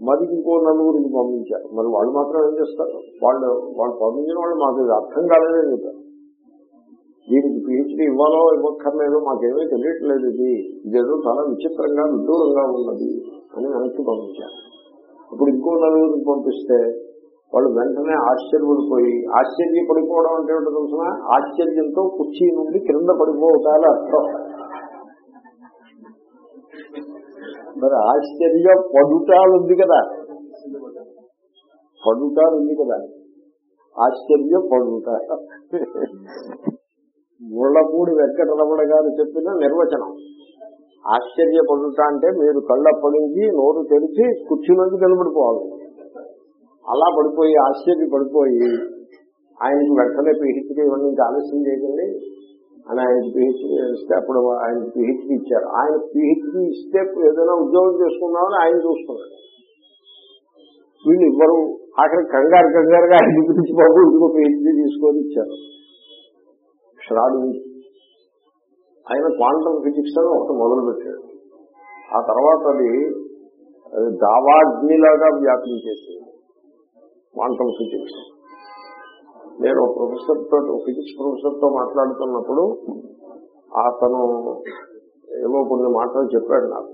A: మరి ఇంకో నలుగురికి పంపించారు. మరి వాళ్ళు మాత్రం ఏం చేస్తారు? వాళ్ళు వాళ్ళు పంపించిన వాళ్ళు మాకు అర్థం కాలేదని చెప్పారు దీనికి పిహెచ్డీ ఇవ్వాలో ఇవ్వక్కర్లేదో మాకేమీ తెలియట్లేదు ఇది. ఇదేదో చాలా విచిత్రంగా విదూరంగా ఉన్నది అని వెనక్కి పంపించారు. ఇప్పుడు ఇంకో నలుగురికి పంపిస్తే వాళ్ళు వెంటనే ఆశ్చర్యపడిపోయి ఆశ్చర్యపడిపోవడం అంటే ఏంటో తెలిసిన? ఆశ్చర్యంతో కుర్చీ నుండి క్రింద పడిపోవటాలు అర్థం. మరి ఆశ్చర్య పదుటాలు ఉంది కదా. పదుటాలు ఉంది కదా. ఆశ్చర్య పడుట. ముళ్ళపూడి వెంకటరమణ గారు చెప్పిన నిర్వచనం. ఆశ్చర్యపడుట అంటే మీరు కళ్ళ పడింది నోరు తెరిచి కుర్చీలోంచి నిలబడిపోవాలి. అలా పడిపోయి ఆశ్చర్య పడిపోయి ఆయనకి వెంటనే పీహెచ్డీ ఇవన్నీ ఆలస్యం చేయకండి. అని ఆయనకి పిహెచ్డీ ఇస్తే అప్పుడు ఆయనకి పిహెచ్డీ ఇచ్చారు. ఆయన పిహెచ్డీ ఇస్తే ఏదైనా ఉద్యోగం చేసుకున్నామని ఆయన చూసుకున్నాడు వీళ్ళు ఇవ్వరు అక్కడ కంగారు కంగారుగా ఆయన గురించి బాబు ఇంకో పిహెచ్డీ తీసుకొని ఇచ్చారు. శ్రాడు ఆయన క్వాంటమ్ ఫిజిక్స్ అని ఒకటి మొదలు పెట్టాడు ఆ తర్వాత అది అది దావాగ్నిలాగా వ్యాపించేసింది. Quantum physics. నేను ప్రొఫెసర్తో ఫిజిక్స్ ప్రొఫెసర్తో మాట్లాడుతున్నప్పుడు అతను ఏవో కొన్ని మాటలు చెప్పాడు నాకు.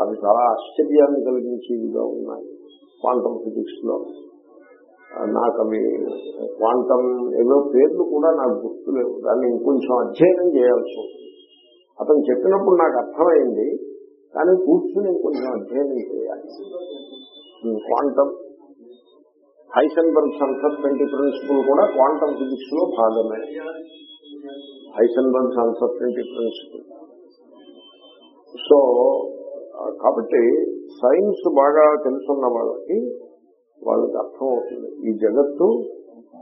A: అవి చాలా ఆశ్చర్యాన్ని కలిగించేవిగా ఉన్నాయి క్వాంటమ్ ఫిజిక్స్లో నాకు అవి క్వాంటమ్ ఏవో పేర్లు కూడా నాకు గుర్తులేవు. దాన్ని ఇంకొంచెం అధ్యయనం చేయాల్సి ఉంటుంది. అతను చెప్పినప్పుడు నాకు అర్థమైంది కానీ కూర్చుని కొంచెం అధ్యయనం చేయాలి. క్వాంటమ్ హైసన్బర్గ్ అన్సర్టెంటీ ప్రిన్సిపల్ కూడా క్వాంటమ్ ఫిజిక్స్లో భాగమే. హైసన్బర్గ్ అన్సర్టెంటీ ప్రిన్సిపల్ సో కాబట్టి సైన్స్ బాగా తెలుసున్న వాళ్ళకి వాళ్ళకి అర్థం అవుతుంది ఈ జగత్తు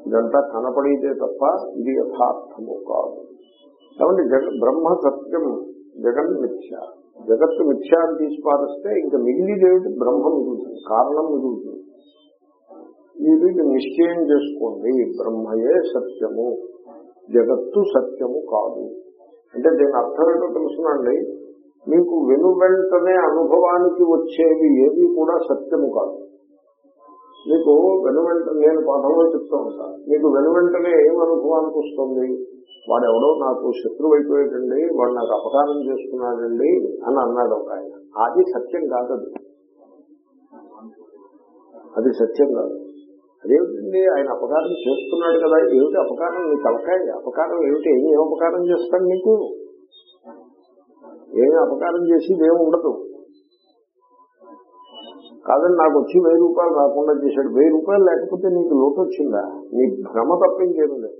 A: ఇదంతా కనపడేదే తప్ప ఇది యథార్థము కాదు. కాబట్టి జగ బ్రహ్మ సత్యం జగన్ మిథ్య. జగత్తు మిథ్య అని తీసి పారిస్తే ఇంకా మిగిలిదేమిటి బ్రహ్మ మిగులుతుంది కారణం మిగులుతుంది. మీరు ఇది నిశ్చయం చేసుకోండి బ్రహ్మయే సత్యము. జగత్తు సత్యము కాదు. అంటే దీని అర్థం ఏంటో తెలుసునండి. మీకు వెను వెంటనే అనుభవానికి వచ్చేవి ఏవి కూడా సత్యము కాదు. మీకు వెను నేను పాఠంలో చెప్తూ ఉంటాను మీకు వెను వెంటనే ఏం అనుభవానికి వస్తుంది? వాడెవడో నాకు శత్రువు అయిపోయాడండి వాడు నాకు అపకారం చేస్తున్నాడండి అని అన్నాడు ఒక ఆయన. అది సత్యం కాదు అది సత్యం కాదు. అదేమిటండి? ఆయన అపకారం చేస్తున్నాడు కదా. ఏమిటి అపకారం? నీ తలకాయ? అపకారం ఏమిటి? ఏమి అపకారం చేస్తాడు నీకు? ఏమి అపకారం చేసి ఏమి ఉండదు. కాదని నాకు వచ్చి వెయ్యి రూపాయలు రాకుండా చేశాడు. వెయ్యి రూపాయలు లేకపోతే నీకు లోటు వచ్చిందా? నీ భ్రమ తప్పించేది లేదు.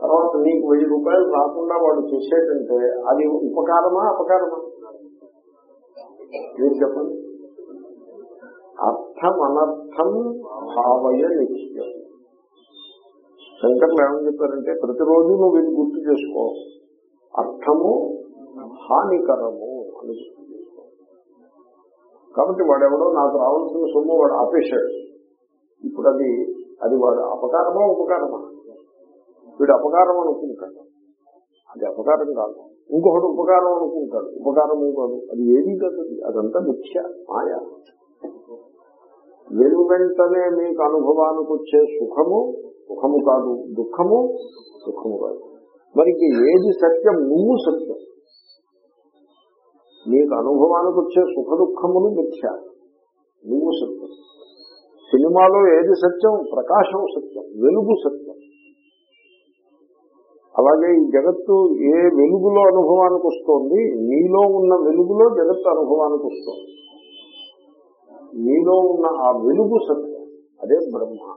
A: తర్వాత నీకు వెయ్యి రూపాయలు రాకుండా వాడు చేసేటంటే అది ఉపకారమా అపకారమా? మీరు చెప్పండి. అర్థం అనర్థం భావయ నిత్యం. శంకర్లు ఏమని చెప్పారంటే ప్రతిరోజు నువ్వు ఇది గుర్తు చేసుకో. అర్థము హానికరము అని గుర్తు చేసుకో. కాబట్టి వాడెవడో నాకు రావాల్సిన సొమ్ము వాడు ఆపేశాడు. ఇప్పుడు అది అది వాడు అపకారమా ఉపకారమా? వీడు అపకారం అనుకుంటాడు. అది అపకారం కాదు. ఇంకొకటి ఉపకారం అనుకుంటాడు. ఉపకారము కాదు. అది ఏది కాదు అదంతా మిథ్య మాయా. వెను వెంటనే మీకు అనుభవానికి వచ్చే సుఖము సుఖము కాదు దుఃఖము సుఖము కాదు. మరి ఏది సత్యం నువ్వు సత్యం. నీకు అనుభవానికి వచ్చే సుఖ దుఃఖములు మిథ్య. నువ్వు సత్యం. సినిమాలో ఏది సత్యం? ప్రకాశం సత్యం వెలుగు సత్యం. అలాగే ఈ జగత్తు ఏ వెలుగులో అనుభవానికి వస్తోంది నీలో ఉన్న వెలుగులో జగత్తు అనుభవానికి వస్తోంది మీలో ఉన్న ఆ వెలుగు సత్యం. అదే బ్రహ్మ.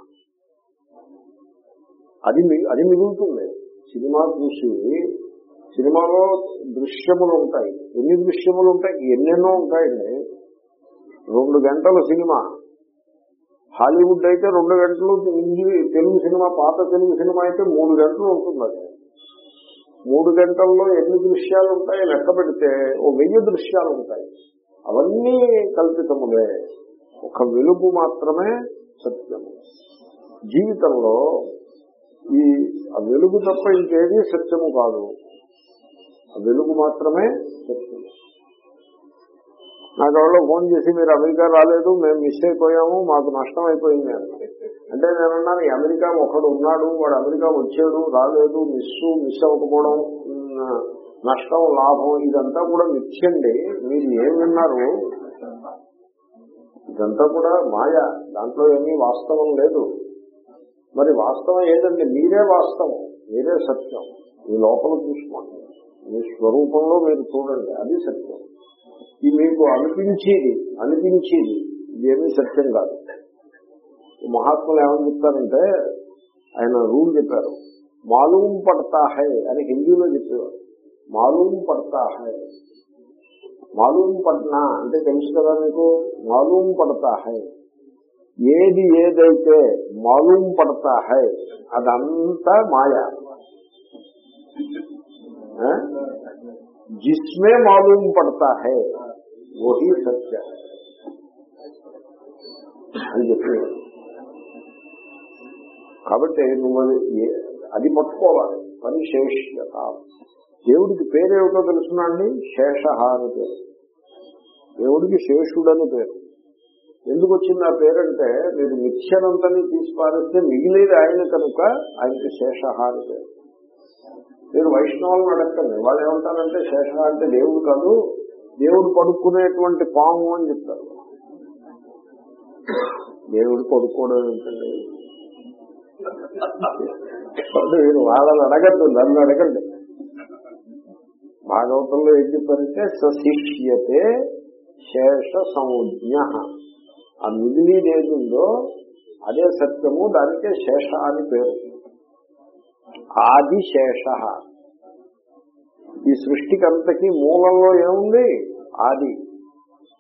A: అది అది మిగులుతుంది. సినిమా చూసి సినిమాలో దృశ్యములు ఉంటాయి. ఎన్ని దృశ్యములు ఉంటాయి? ఎన్నెన్నో ఉంటాయండి. రెండు గంటల సినిమా. హాలీవుడ్ అయితే రెండు గంటలు ఇంగ్లీ- తెలుగు సినిమా పాత తెలుగు సినిమా అయితే మూడు గంటలు ఉంటుంది అది. మూడు గంటల్లో ఎన్ని దృశ్యాలు ఉంటాయి? లెక్క పెడితే ఓ వెయ్యి దృశ్యాలు ఉంటాయి. అవన్నీ కల్పితములే. ఒక వెలుగు మాత్రమే సత్యము. జీవితంలో ఈ ఆ వెలుగు తప్ప ఇంకేది సత్యము కాదు. ఆ వెలుగు మాత్రమే సత్యము. నాకు ఎవరో ఫోన్ చేసి మీరు అమెరికా రాలేదు మేము మిస్ అయిపోయాము మాకు నష్టం అయిపోయింది అంటే నేను అన్నాను అమెరికా ఒకడు ఉన్నాడు వాడు అమెరికా వచ్చాడు రాలేదు మిస్ మిస్ అవ్వకపోవడం నష్టం లాభం ఇదంతా కూడా మిథ్యండి. మీరు ఏం విన్నారు? ఇదంతా కూడా మాయ. దాంట్లో ఏమీ వాస్తవం లేదు. మరి వాస్తవం ఏంటంటే మీరే వాస్తవం. మీరే సత్యం. మీ లోపల చూసుకోండి. మీ స్వరూపంలో మీరు చూడండి. అది సత్యం. ఇది మీకు అనిపించేది అనిపించేది ఇదేమీ సత్యం కాదు. మహాత్ములు ఏమని చెప్తారంటే ఆయన రూల్ చెప్పారు. మాలూం పడతా హై అని హిందీలో చెప్పేవారు. మాలూం పడతా హై మాలూం పట్నా అంటే తెలుసు కదా మీకు? మాలూం పడతా హై. ఏది ఏదైతే మాలూం పడతా హై అదంతా మాయా. ఆ? జిస్మే మాలూం పడతా హై. వహీ సత్య. అని చెప్పేవారు కాబట్టి నువ్వు అది ఏ- అది పట్టుకోవాలి పరిశేష్యత. దేవుడికి పేరేమిటో తెలుసునా అండి? శేష అని పేరు. దేవుడికి శేషుడని పేరు. ఎందుకు వచ్చింది ఆ పేరంటే మీరు మిథ్యనంతని తీసి పారేస్తే మిగిలేది ఆయన కనుక ఆయనకి శేష అని పేరు. మీరు వైష్ణవులను అడగండి వాళ్ళు ఏమంటారంటే శేష అంటే దేవుడు కాదు దేవుడు పడుకునేటువంటి పాము అని చెప్తారు. దేవుడు పడుకోవడం ఏంటండి మీరు వాళ్ళని అడగద్దు నన్ను అడగండి. భాగవతంలో ఏం చెప్పారంటే సశిష్యతే శేష సంజ్ఞ. ఆ మిగిలిది ఏది ఉందో అదే సత్యము దానికే శేష అని పేరు. ఆది శేష ఈ సృష్టికి అంతకి మూలంలో ఏముంది? ఆది.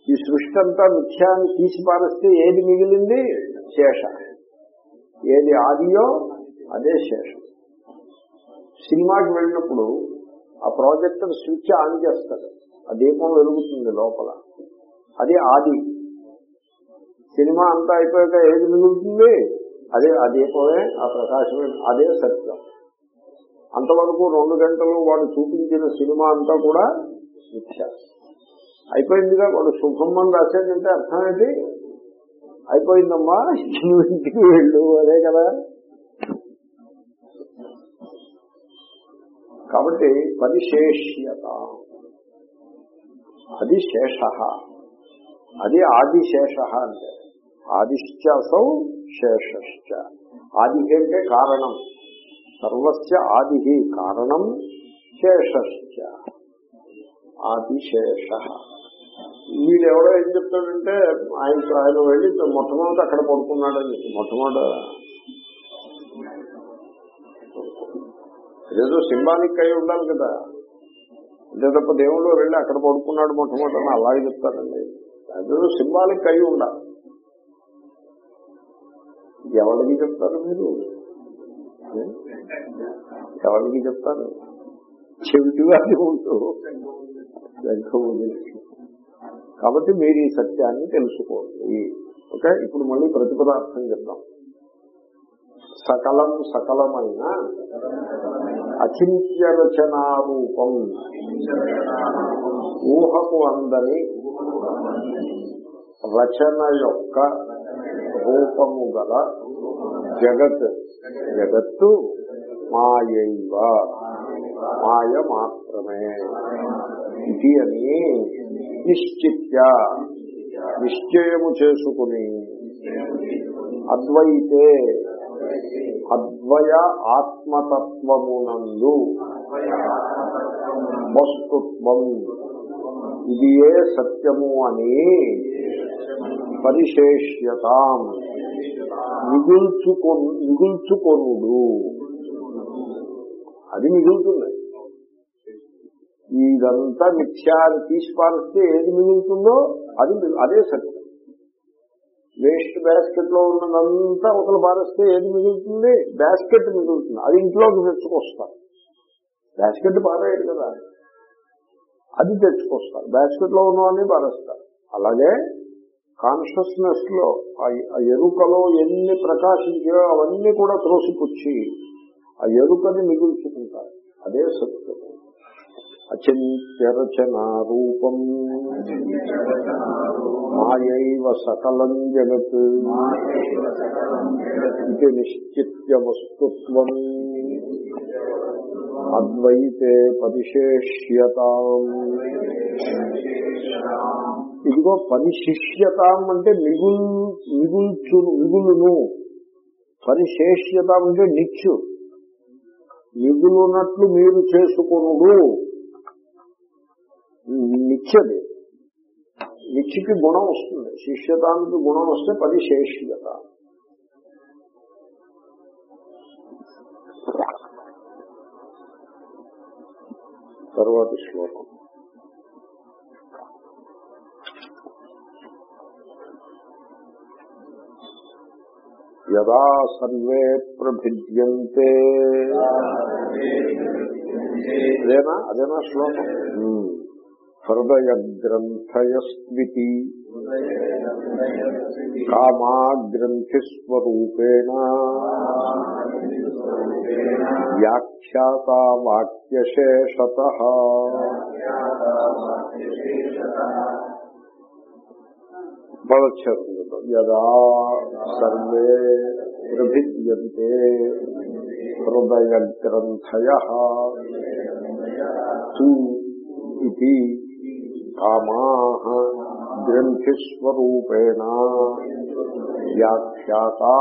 A: ఈ సృష్టి అంతా మిథ్యాన్ని తీసి పారేస్తే ఏది మిగిలింది? శేష. ఏది ఆదియో అదే శేషం. సినిమాకి వెళ్ళినప్పుడు ఆ ప్రాజెక్టర్ స్విచ్ ఆన్ చేస్తాడు. ఆ దీపం వెలుగుతుంది లోపల. అది ఆది. సినిమా అంతా అయిపోయాక ఏది మిగులుతుంది? అదే ఆ దీపమే ఆ ప్రకాశమే అదే సత్యం. అంతవరకు రెండు గంటలు వాడు చూపించిన సినిమా అంతా కూడా మిథ్య అయిపోయిందిగా వాడు శుభం అని రాశాడంటే అర్థం ఏంటి? అయిపోయిందమ్మా నువ్వు ఇంటికి వెళ్ళు అదే కదా. కాబట్టి పరిశేష్యత. అది శేష. అది ఆదిశేష అంటే ఆదిశ్చసౌ శేషశ్చ. ఆది అంటే కారణం. సర్వస్య ఆది కారణం శేషశ్చ. ఆదిశేష. మీరు ఎవడో ఏం చెప్తాడంటే ఆయన ఆయన వెళ్ళి మొట్టమొదటి అక్కడ పడుకున్నాడని మొట్టమొదట ఏదో సింబాలిక్ అయి ఉండాలి కదా. అంతే తప్ప దేవుళ్ళు వెళ్ళి అక్కడ పడుకున్నాడు మొట్టమొదటి అలాగే చెప్తారండి. అదేదో సింబాలిక్ అయి ఉండాలి. ఎవరికి చెప్తారు మీరు? ఎవరికి చెప్తారు? చెవిటిగా ఉంటూ కాబట్టి మీరు ఈ సత్యాన్ని తెలుసుకోండి. ఓకే? ఇప్పుడు మళ్ళీ ప్రతిపదార్థం చెప్తాం సకలం సకలమైన అచింత్య రచనారూపం ఊహకు అందని రచన యొక్క రూపము గల జగత్. జగత్తు మాయైవ. మాయ మాత్రమే. ఇది అని నిశ్చిత్య. నిశ్చయము చేసుకుని అద్వైతే అద్వయ ఆత్మతత్వమునందు వస్తుత్వం. ఇది ఏ సత్యము అని పరిశేష్యతాం. మిగుల్చుకొను మిగుల్చుకొనుడు. అది మిగులుతుంది. ఇదంతా మిథ్యాన్ని తీసి ఏది మిగులుతుందో అది అదే సత్యం. వేస్ట్ బ్యాస్కెట్లో ఉన్నదంతా ఒకరు పారేస్తే ఏది మిగులుతుంది? బ్యాస్కెట్ మిగులుతుంది. అది ఇంట్లోకి తెచ్చుకొస్తారు. బ్యాస్కెట్ పారేయదు కదా. అది తెచ్చుకొస్తారు. బ్యాస్కెట్లో ఉన్నవన్నీ పారేస్తారు. అలాగే కాన్షియస్నెస్లో ఆ ఆ ఎరుకలో ఎన్ని ప్రకాశించాయో అవన్నీ కూడా త్రోసిపుచ్చి ఆ ఎరుకని మిగుల్చుకుంటారు. అదే సత్యం. అచింత్య రూపం మాయైవ సకలం జగత్. ఇది నిశ్చిత్య వస్తుత్వం అద్వైతే పరిశేష్యతాం. ఇదిగో పరిశిష్యతాం అంటే మిగుల్ మిగుల్చును మిగులును. పరిశేష్యతాం అంటే నిచ్చు. మిగులున్నట్లు మీరు చేసుకునుడు. నిత్యది నిత్యకి గుణం వస్తుంది. శిష్యతానికి గుణం వస్తే పరిశేష్యత తరువాతి శ్లోకం. యదా సర్వే ప్రభిద్యంతే. అదేనా? అదేనా శ్లోకం? ఉమ్. హృదయ గ్రంథయస్వితి కామా గ్రంథిస్వరూపేణ వ్యాఖ్యాత వాక్యశేషత పదచ్ఛేదం యదా సర్వే ప్రభిద్యంతే హృదయ గ్రంథయ ఇది కామా గ్రంథిస్వరూపేణ వ్యాఖ్యాతా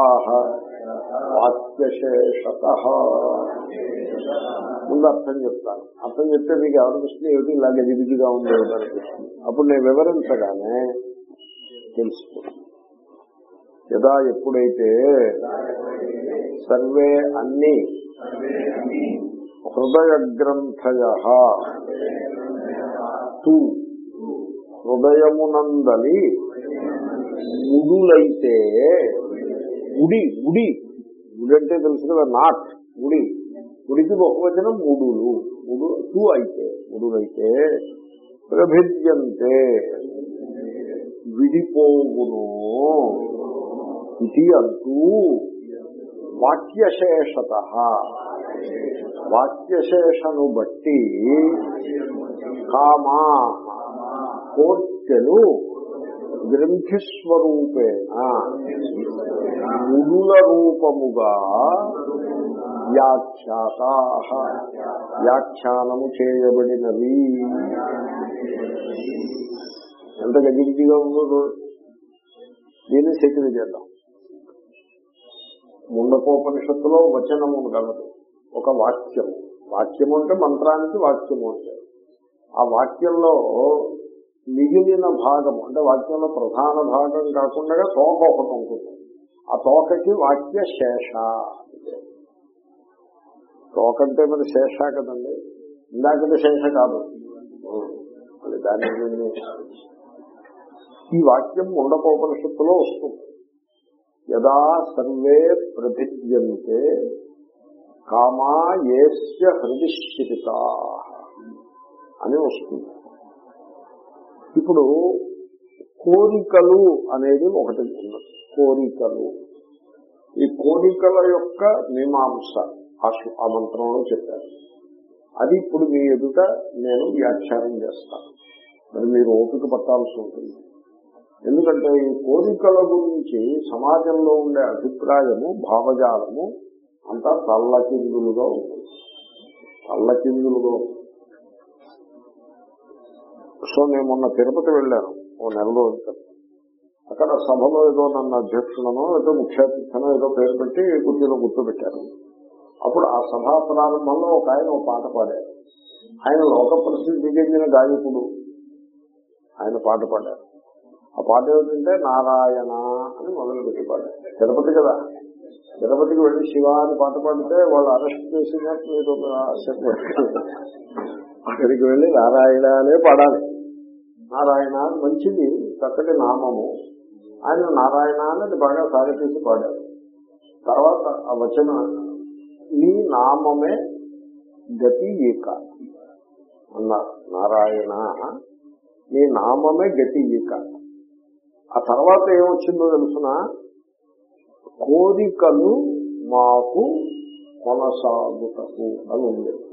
A: వాక్యశేషత ముందు అర్థం చెప్తాను. అర్థం చెప్తే మీకు ఏమనిపిస్తుంది ఏమిటి? ఇలా గజిబిజిగా ఉంది ఏమిటి అనిపిస్తుంది అప్పుడు నేను వివరించగానే తెలుసుకుంటాను యదా ఎప్పుడైతే సర్వే అన్ని హృదయ గ్రంథయ తు హృదయమునందలి ముడులైతే గుడి గుడి గుడి అంటే తెలుసు కదా నాట్ ముడి. ముడికి బహువచనం ముడులు. ముడు టూ అయితే ముడులైతే ప్రభిద్యంతే. విడిపోవును ఇది అంటూ వాక్యశేషత. వాక్యశేషను బట్టి కామా కోర్కెలు గ్రంథిస్వరూపేణ ముడుల రూపముగా వ్యాఖ్యాత. వ్యాఖ్యానము చేయబడినవి ఎంత గజిబిజిగా ఉందో దీన్ని సెటిల్ చేద్దాం. ముండకోపనిషత్తులో వచనము కలదు. ఒక వాక్యము. వాక్యము అంటే మంత్రానికి వాక్యము అంటారు ఆ వాక్యంలో మిగిలిన భాగం అంటే వాక్యంలో ప్రధాన భాగం కాకుండా తోక ఒకటి ఉంటుంది. ఆ తోకకి వాక్య శేష. తోక అంటే మరి శేష కదండి. ఇందాకంటే శేష కాదు. దాని ఈ వాక్యం ముండకోపనిషత్తులో వస్తుంది. యదా సర్వే ప్రభిద్యంతే కామా ఏస్య హృదిశ్చిత అని వస్తుంది. ఇప్పుడు కోరికలు అనేది ఒకటి ఉన్నది. కోరికలు. ఈ కోరికల యొక్క మీమాంస ఆ మంత్రంలో చెప్పారు. అది ఇప్పుడు మీ ఎదుట నేను వ్యాఖ్యానం చేస్తాను మరి మీరు ఓపిక పట్టాల్సి ఉంటుంది. ఎందుకంటే ఈ కోరికల గురించి సమాజంలో ఉండే అభిప్రాయము భావజాలము అంతా తల్లకిందులుగా ఉంటుంది. తల్లకిందులుగా ఉంటుంది. సో నేను మొన్న తిరుపతి వెళ్ళాను ఓ నెల రోజుల క్రితం. అక్కడ సభలో ఏదో నన్ను అధ్యక్షులను ఏదో ముఖ్య ఏదో పేరు పెట్టి కుర్చీలో పెట్టారు అప్పుడు ఆ సభా ప్రారంభంలో ఒక ఆయన ఒక పాట పాడారు. ఆయన లోక ప్రసిద్ధి చెందిన గాయకుడు. ఆయన పాట పాడారు. ఆ పాట ఏమిటంటే నారాయణ అని మొదలు పెట్టి పాడారు. తిరుపతి కదా. తిరుపతికి వెళ్ళి శివ అని పాట పాడితే వాళ్ళు అరెస్ట్ చేసినట్టు మీరు చెప్పారు అక్కడికి వెళ్ళి నారాయణ అనే పాడాలి. నారాయణ అని మంచిది చక్కటి నామము. ఆయన నారాయణ అనేది బాగా సాగతీసి పాడారు. తర్వాత ఆ వచన నీ నామమే గతి ఈక అన్నారు. నారాయణ నీ నామమే గతి ఈక ఆ తర్వాత ఏమొచ్చిందో తెలుసిన? కోరికలు మాకు కొనసాగుటకు అని ఉండేది